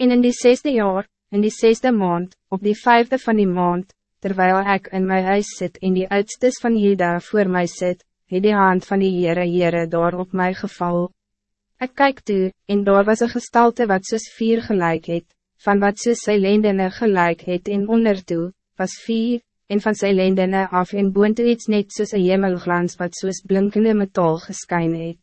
En in die zesde jaar, in die zesde maand, op die vijfde van die maand, terwijl ik in mijn huis zit en die uitstes van Juda voor mij zit, het die hand van die Heere Heere daar op mij geval. Ik kijk toe, en daar was een gestalte wat soos vier gelijk het, van wat soos sy lendene gelijk het en ondertoe, was vier, en van sy lendene af en boontoe iets net soos een hemelglans wat soos blinkende metaal geskyn het.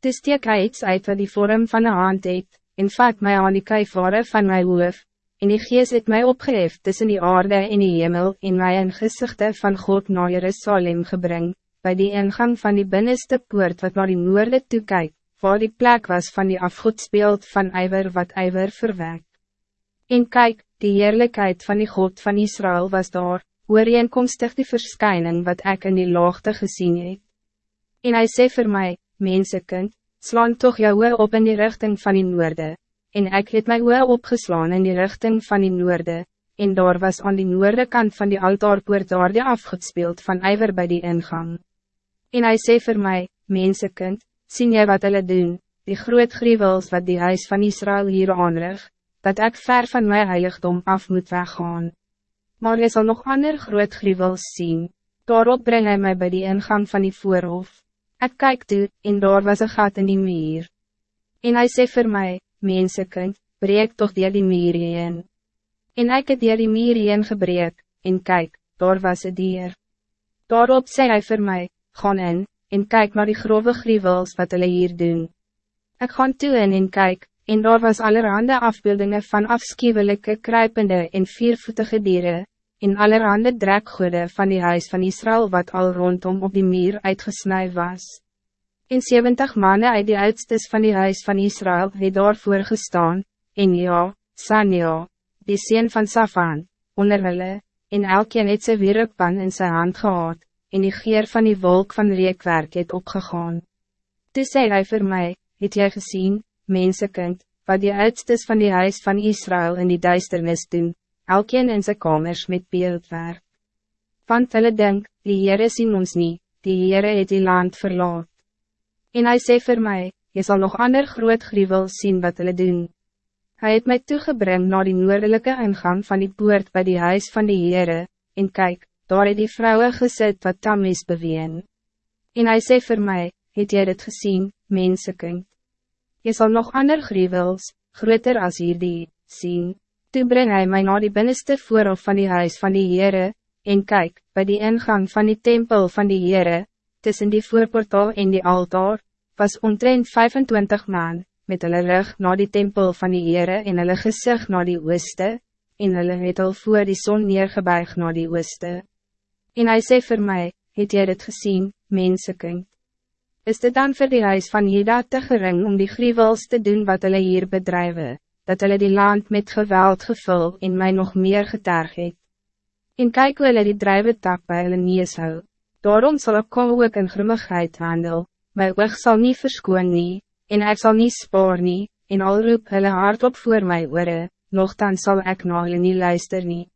Toe steek hy iets uit wat die vorm van een hand het, en vat my aan die kuifare van my hoof, en die gees het mij opgehef tussen die aarde en die hemel en mij in gezichte van God naar Jerusalem gebring, bij die ingang van die binnenste poort wat naar die noorde toekyk, waar die plek was van die afgoedsbeeld van ijver wat ijver verwek. En kijk, die heerlijkheid van die God van Israël was daar, ooreenkomstig die verschijning wat ik in die laagte gezien het. En hij zei voor mij, mensenkind, slaan toch jou op in die richting van die noorde, en ik het my oor opgeslaan in die richting van die noorde, en daar was aan die noorde kant van die altaarpoort daar die afgespeeld van ijver bij die ingang. En hij zei voor mij, mensenkind, zie jy wat hulle doen, die groot grievels wat die huis van Israël hier aanrig, dat ik ver van mijn heiligdom af moet weggaan. Maar je zal nog ander groot grievels zien, daarop breng hij mij bij die ingang van die voorhof. Ik kijk toe, en daar was een gat in die muur. En hij zei voor mij, mensenkind, breek toch die die muur heen. En ek het die die muur heen gebreek, en kijk, daar was het dier. Daarop zei hij voor mij, gaan in, en kijk naar die grove grievels wat hulle hier doen. Ik gaan toe in en kijk, en daar was allerhande afbeeldingen van afschuwelijke kruipende en viervoetige dieren, en allerhande drekgoede van die huis van Israël wat al rondom op die muur uitgesnij was. En 70 mannen uit die uitstes van die huis van Israël het daarvoor gestaan, en ja, Sanja, die sien van Safan, onder hulle, en elkeen het sy wierukpan in zijn hand gehad, en die geer van die wolk van reekwerk het opgegaan. Toe sê hy vir my, het jy gezien, mensenkind, wat die uitstes van die huis van Israël in die duisternis doen, elkeen in zijn kamers met beeldwerk. Want hulle denk, die Heere sien ons niet, die Heere het die land verlaat. En hij zei voor mij, je zal nog ander groot gruwel zien wat hulle doen. Hij het mij toegebring naar die noordelijke ingang van die poort bij die huis van die Heere, en kijk, daar het die vrouwen gezet wat Tamis beween. En hij zei voor mij, het jy dit gezien, mensenkind? Je zal nog ander gruwels, groter als hierdie, zien. Toen breng hij mij naar die binnenste voorhof van die huis van die Heere, en kijk, bij die ingang van die tempel van die Heere, tussen die voorportaal en die altaar, was omtrent 25 man, met hulle rug naar die tempel van die Heere en hulle gezicht naar die ooste, en hulle het al voor die zon neergebuig naar die ooste. En hij zei voor mij, het jy dit gezien, mensenkind? Is dit dan voor die huis van Jeda te gering om die grievels te doen wat hulle hier bedrijven, dat hulle die land met geweld gevul en mij nog meer geterg het? En kijk hoe hulle die drijven tak by hulle nees hou. Daarom zal ik kom ook in grimmigheid handel, my oog sal nie verskoon nie, en ek sal nie spaar nie, en al roep hulle hardop voor my oore, nogthans zal ik na hulle nie luister nie.